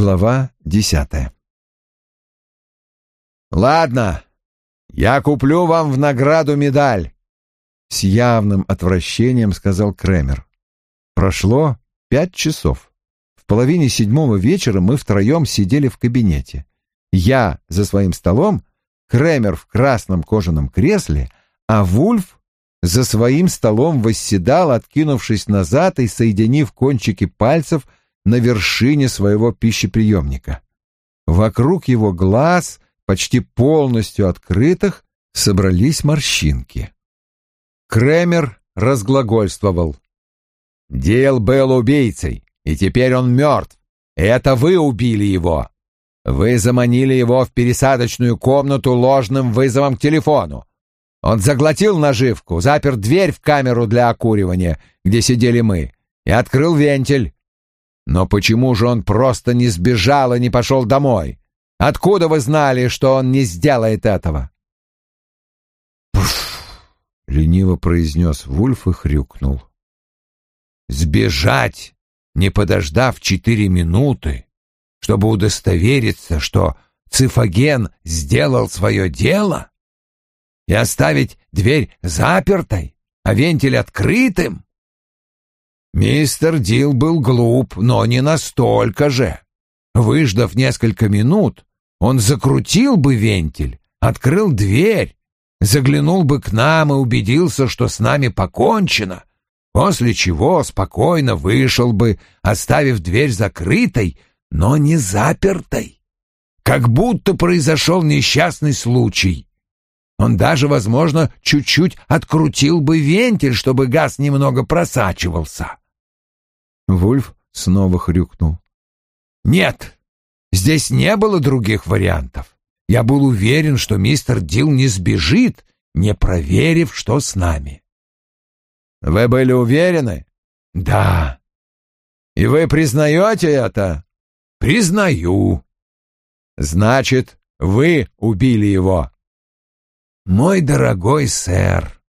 Глава десятая «Ладно, я куплю вам в награду медаль», — с явным отвращением сказал Кремер. Прошло пять часов. В половине седьмого вечера мы втроем сидели в кабинете. Я за своим столом, Кремер в красном кожаном кресле, а Вульф за своим столом восседал, откинувшись назад и соединив кончики пальцев на вершине своего пищеприемника. Вокруг его глаз, почти полностью открытых, собрались морщинки. Кремер разглагольствовал. «Дел был убийцей, и теперь он мертв. Это вы убили его. Вы заманили его в пересадочную комнату ложным вызовом к телефону. Он заглотил наживку, запер дверь в камеру для окуривания, где сидели мы, и открыл вентиль. Но почему же он просто не сбежал и не пошел домой? Откуда вы знали, что он не сделает этого? «Пф!» — лениво произнес Вульф и хрюкнул. «Сбежать, не подождав четыре минуты, чтобы удостовериться, что Цифаген сделал свое дело?» и оставить дверь запертой, а вентиль открытым? Мистер Дил был глуп, но не настолько же. Выждав несколько минут, он закрутил бы вентиль, открыл дверь, заглянул бы к нам и убедился, что с нами покончено, после чего спокойно вышел бы, оставив дверь закрытой, но не запертой. Как будто произошел несчастный случай, он даже, возможно, чуть-чуть открутил бы вентиль, чтобы газ немного просачивался. Вульф снова хрюкнул. «Нет, здесь не было других вариантов. Я был уверен, что мистер Дил не сбежит, не проверив, что с нами». «Вы были уверены?» «Да». «И вы признаете это?» «Признаю». «Значит, вы убили его?» «Мой дорогой сэр!»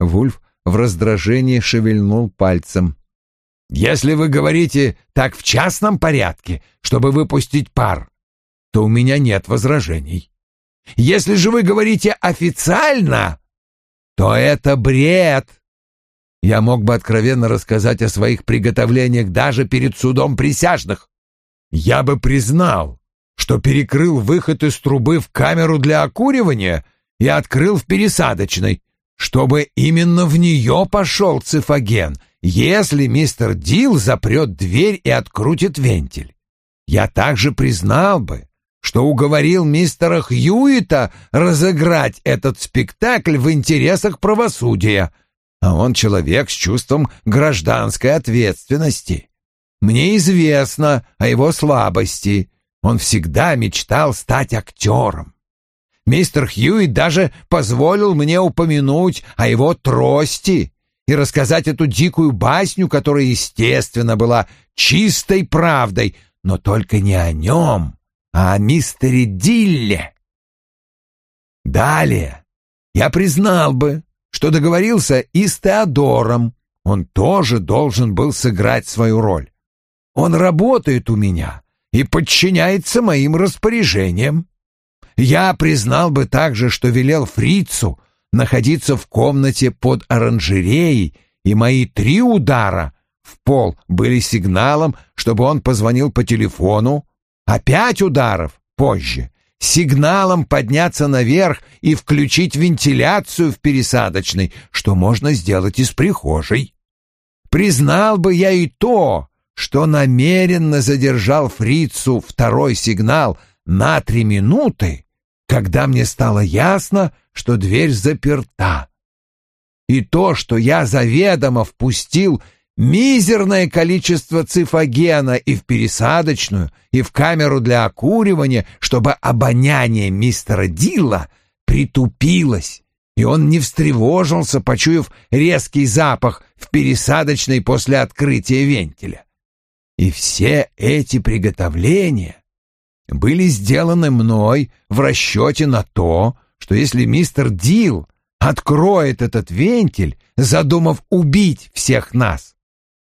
Вульф в раздражении шевельнул пальцем. «Если вы говорите так в частном порядке, чтобы выпустить пар, то у меня нет возражений. Если же вы говорите официально, то это бред. Я мог бы откровенно рассказать о своих приготовлениях даже перед судом присяжных. Я бы признал, что перекрыл выход из трубы в камеру для окуривания — и открыл в пересадочной, чтобы именно в нее пошел цифаген, если мистер Дил запрет дверь и открутит вентиль. Я также признал бы, что уговорил мистера Хьюита разыграть этот спектакль в интересах правосудия, а он человек с чувством гражданской ответственности. Мне известно о его слабости. Он всегда мечтал стать актером. Мистер Хьюит даже позволил мне упомянуть о его трости и рассказать эту дикую басню, которая, естественно, была чистой правдой, но только не о нем, а о мистере Дилле. Далее я признал бы, что договорился и с Теодором, он тоже должен был сыграть свою роль. Он работает у меня и подчиняется моим распоряжениям. Я признал бы также, что велел фрицу находиться в комнате под оранжереей, и мои три удара в пол были сигналом, чтобы он позвонил по телефону, а пять ударов позже — сигналом подняться наверх и включить вентиляцию в пересадочной, что можно сделать из прихожей. Признал бы я и то, что намеренно задержал фрицу второй сигнал на три минуты, когда мне стало ясно, что дверь заперта. И то, что я заведомо впустил мизерное количество цифагена и в пересадочную, и в камеру для окуривания, чтобы обоняние мистера Дилла притупилось, и он не встревожился, почуяв резкий запах в пересадочной после открытия вентиля. И все эти приготовления были сделаны мной в расчете на то, что если мистер Дил откроет этот вентиль, задумав убить всех нас,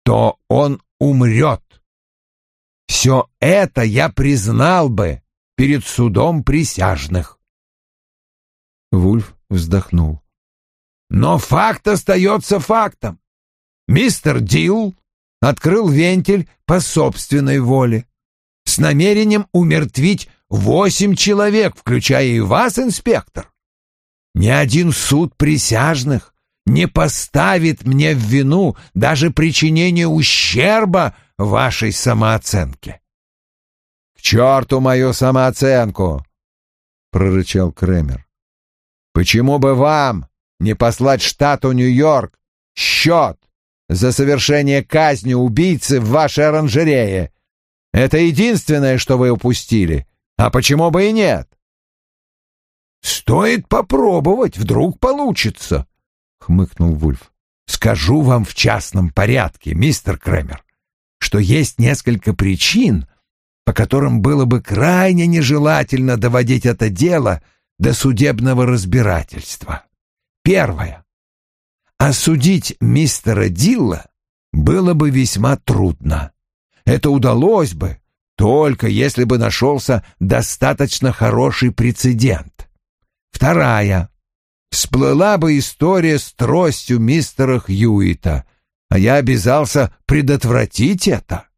то он умрет. Все это я признал бы перед судом присяжных. Вульф вздохнул. Но факт остается фактом. Мистер Дилл открыл вентиль по собственной воле с намерением умертвить восемь человек, включая и вас, инспектор. Ни один суд присяжных не поставит мне в вину даже причинение ущерба вашей самооценке. — К черту мою самооценку! — прорычал Кремер. — Почему бы вам не послать штату Нью-Йорк счет за совершение казни убийцы в вашей оранжерее? Это единственное, что вы упустили. А почему бы и нет? Стоит попробовать, вдруг получится, хмыкнул Вульф. Скажу вам в частном порядке, мистер Кремер, что есть несколько причин, по которым было бы крайне нежелательно доводить это дело до судебного разбирательства. Первое. Осудить мистера Дилла было бы весьма трудно. Это удалось бы, только если бы нашелся достаточно хороший прецедент. Вторая. Всплыла бы история с тростью мистера Хьюита, а я обязался предотвратить это.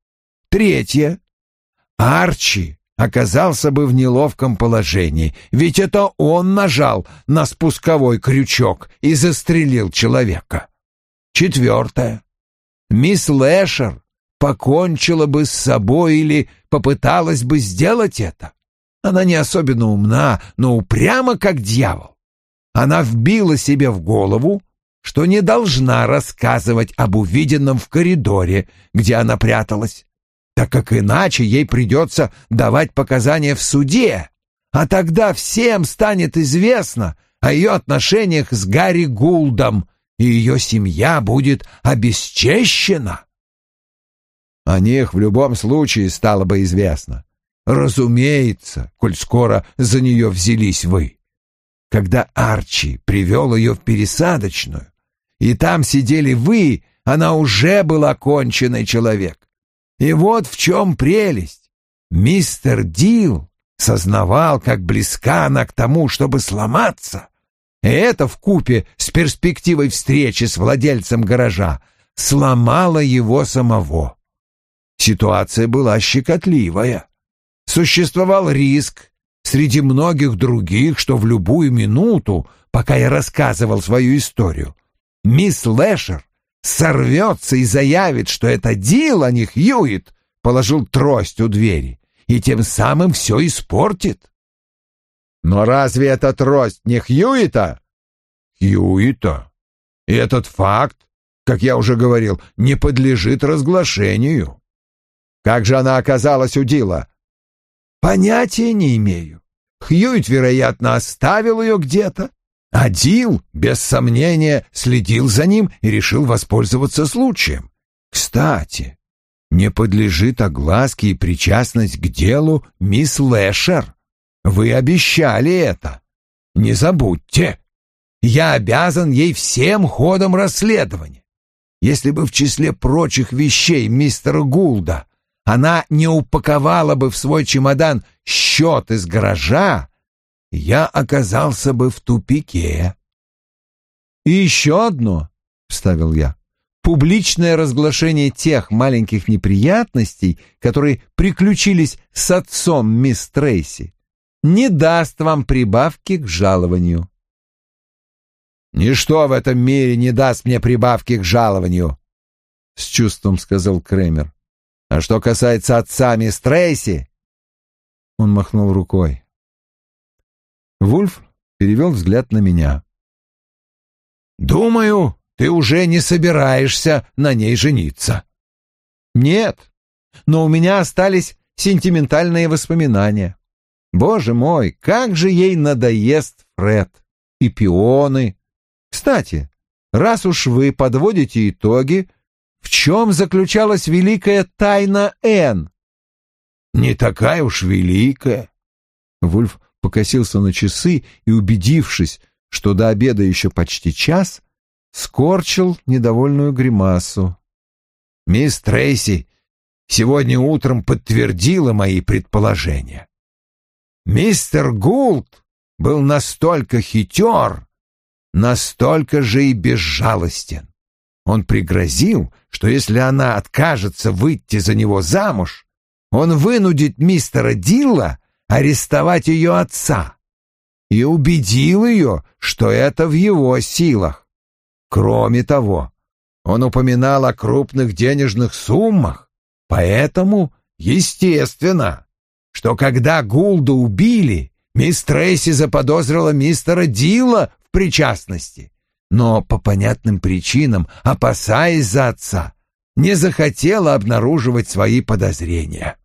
Третье. Арчи оказался бы в неловком положении, ведь это он нажал на спусковой крючок и застрелил человека. Четвертое. Мисс Лэшер покончила бы с собой или попыталась бы сделать это. Она не особенно умна, но упряма как дьявол. Она вбила себе в голову, что не должна рассказывать об увиденном в коридоре, где она пряталась, так как иначе ей придется давать показания в суде, а тогда всем станет известно о ее отношениях с Гарри Гулдом, и ее семья будет обесчещена. О них в любом случае стало бы известно. Разумеется, коль скоро за нее взялись вы. Когда Арчи привел ее в пересадочную, и там сидели вы, она уже была конченый человек. И вот в чем прелесть. Мистер Дил сознавал, как близка она к тому, чтобы сломаться. И это в купе с перспективой встречи с владельцем гаража сломало его самого. Ситуация была щекотливая. Существовал риск среди многих других, что в любую минуту, пока я рассказывал свою историю, мисс Лэшер сорвется и заявит, что это Дил, а не Хьюит, положил трость у двери и тем самым все испортит. Но разве эта трость не Хьюита? Хьюита. И этот факт, как я уже говорил, не подлежит разглашению. Как же она оказалась у Дила? Понятия не имею. Хьюит, вероятно, оставил ее где-то. А Дил, без сомнения, следил за ним и решил воспользоваться случаем. Кстати, не подлежит огласке и причастность к делу мисс Лэшер. Вы обещали это. Не забудьте. Я обязан ей всем ходом расследования. Если бы в числе прочих вещей мистера Гулда она не упаковала бы в свой чемодан счет из гаража, я оказался бы в тупике. «И еще одно», — вставил я, — «публичное разглашение тех маленьких неприятностей, которые приключились с отцом мисс Трейси, не даст вам прибавки к жалованию». «Ничто в этом мире не даст мне прибавки к жалованию», — с чувством сказал Кремер. А что касается отца мисс Трейси...» Он махнул рукой. Вульф перевел взгляд на меня. «Думаю, ты уже не собираешься на ней жениться». «Нет, но у меня остались сентиментальные воспоминания. Боже мой, как же ей надоест Фред и пионы. Кстати, раз уж вы подводите итоги, в чем заключалась великая тайна Н? Не такая уж великая. Вульф покосился на часы и, убедившись, что до обеда еще почти час, скорчил недовольную гримасу. Мисс Трейси сегодня утром подтвердила мои предположения. Мистер Гулд был настолько хитер, настолько же и безжалостен. Он пригрозил, что если она откажется выйти за него замуж, он вынудит мистера Дилла арестовать ее отца и убедил ее, что это в его силах. Кроме того, он упоминал о крупных денежных суммах, поэтому, естественно, что когда Гулда убили, мисс Трейси заподозрила мистера Дила в причастности, но по понятным причинам, опасаясь за отца, не захотела обнаруживать свои подозрения.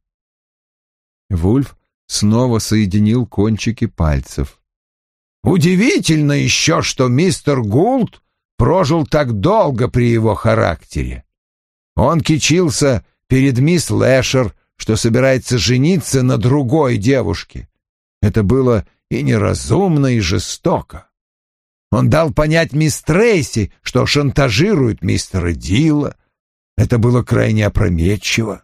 Вульф снова соединил кончики пальцев. Удивительно еще, что мистер Гулд прожил так долго при его характере. Он кичился перед мисс Лэшер, что собирается жениться на другой девушке. Это было и неразумно, и жестоко. Он дал понять мисс Трейси, что шантажирует мистера Дила. Это было крайне опрометчиво.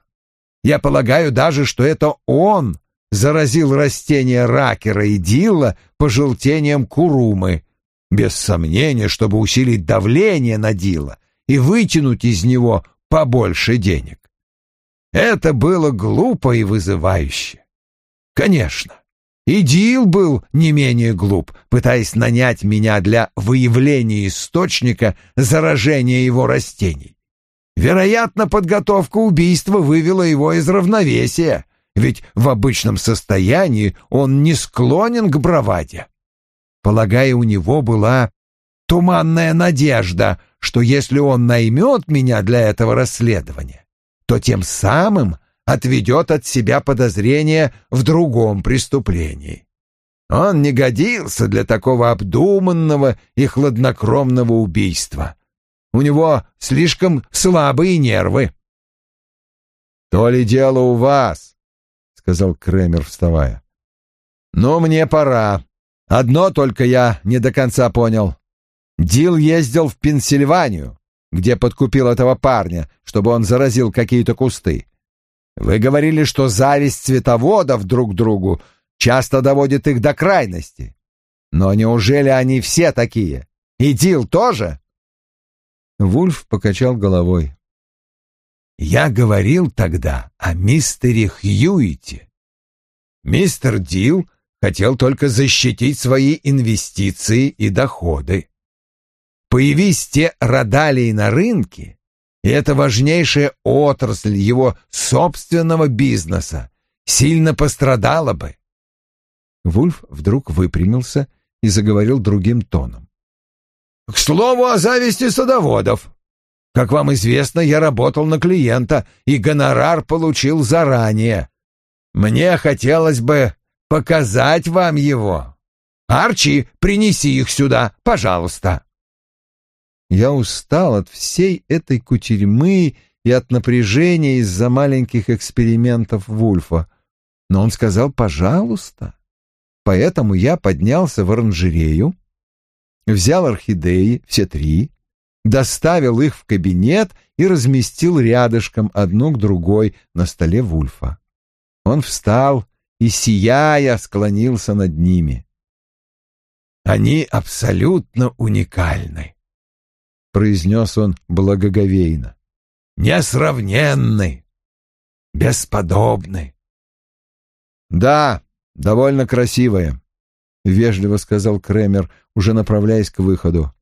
Я полагаю даже, что это он заразил растения ракера и дилла пожелтением курумы, без сомнения, чтобы усилить давление на дилла и вытянуть из него побольше денег. Это было глупо и вызывающе. Конечно, и Дил был не менее глуп, пытаясь нанять меня для выявления источника заражения его растений. Вероятно, подготовка убийства вывела его из равновесия, ведь в обычном состоянии он не склонен к браваде. Полагаю, у него была туманная надежда, что если он наймет меня для этого расследования, то тем самым отведет от себя подозрение в другом преступлении. Он не годился для такого обдуманного и хладнокровного убийства. У него слишком слабые нервы. «То ли дело у вас», — сказал Кремер, вставая. «Но мне пора. Одно только я не до конца понял. Дил ездил в Пенсильванию, где подкупил этого парня, чтобы он заразил какие-то кусты. Вы говорили, что зависть цветоводов друг к другу часто доводит их до крайности. Но неужели они все такие? И Дил тоже?» Вульф покачал головой. «Я говорил тогда о мистере Хьюите. Мистер Дил хотел только защитить свои инвестиции и доходы. Появись те радалии на рынке, и это важнейшая отрасль его собственного бизнеса сильно пострадала бы. Вульф вдруг выпрямился и заговорил другим тоном. К слову о зависти садоводов. Как вам известно, я работал на клиента и гонорар получил заранее. Мне хотелось бы показать вам его. Арчи, принеси их сюда, пожалуйста. Я устал от всей этой кутерьмы и от напряжения из-за маленьких экспериментов Вульфа. Но он сказал «пожалуйста». Поэтому я поднялся в оранжерею, взял орхидеи, все три, доставил их в кабинет и разместил рядышком одну к другой на столе Вульфа. Он встал и, сияя, склонился над ними. «Они абсолютно уникальны», — произнес он благоговейно. «Несравненны, бесподобны». «Да, довольно красивые», — вежливо сказал Кремер, уже направляясь к выходу.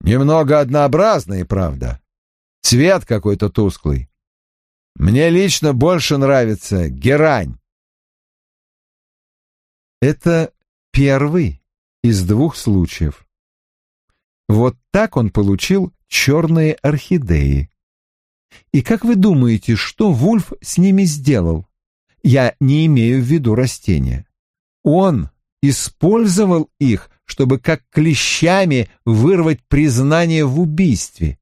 «Немного однообразные, правда. Цвет какой-то тусклый. Мне лично больше нравится герань». Это первый из двух случаев. Вот так он получил черные орхидеи. И как вы думаете, что Вульф с ними сделал? Я не имею в виду растения. Он использовал их, чтобы как клещами вырвать признание в убийстве.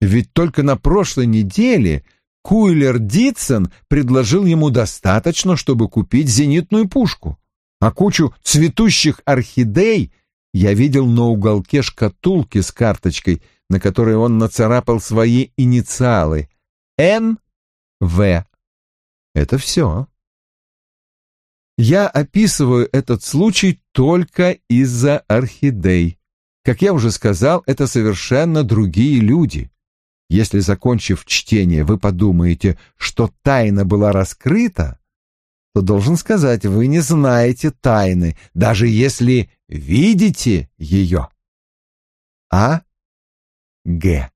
Ведь только на прошлой неделе Куйлер Дитсон предложил ему достаточно, чтобы купить зенитную пушку, а кучу цветущих орхидей я видел на уголке шкатулки с карточкой, на которой он нацарапал свои инициалы — Н В. Это все. Я описываю этот случай только из-за орхидей. Как я уже сказал, это совершенно другие люди. Если, закончив чтение, вы подумаете, что тайна была раскрыта, то должен сказать, вы не знаете тайны, даже если видите ее. А. Г.